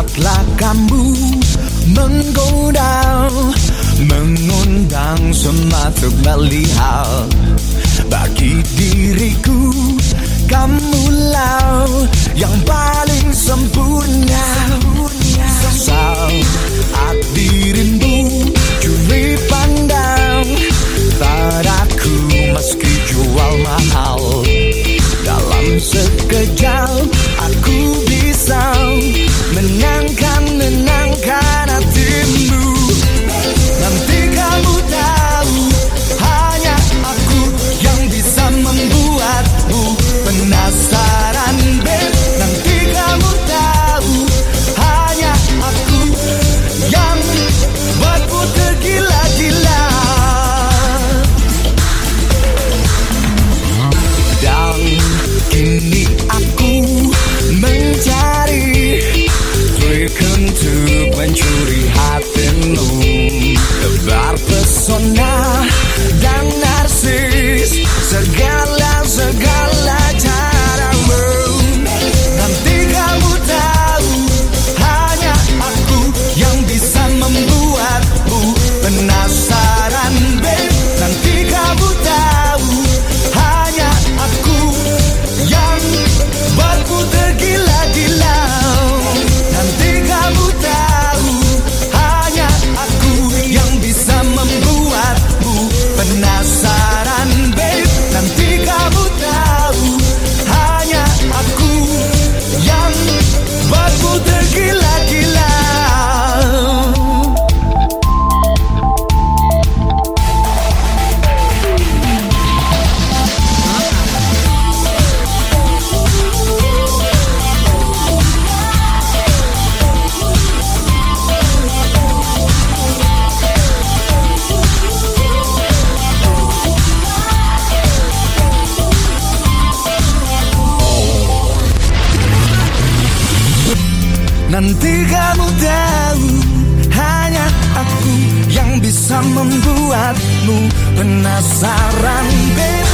Saatlah kamu menggoda Mengundang semua melihat. Bagi diriku Kamulah yang paling sempurna. Nanti kamu tahu Hanya aku yang bisa membuatmu penasaran Baby.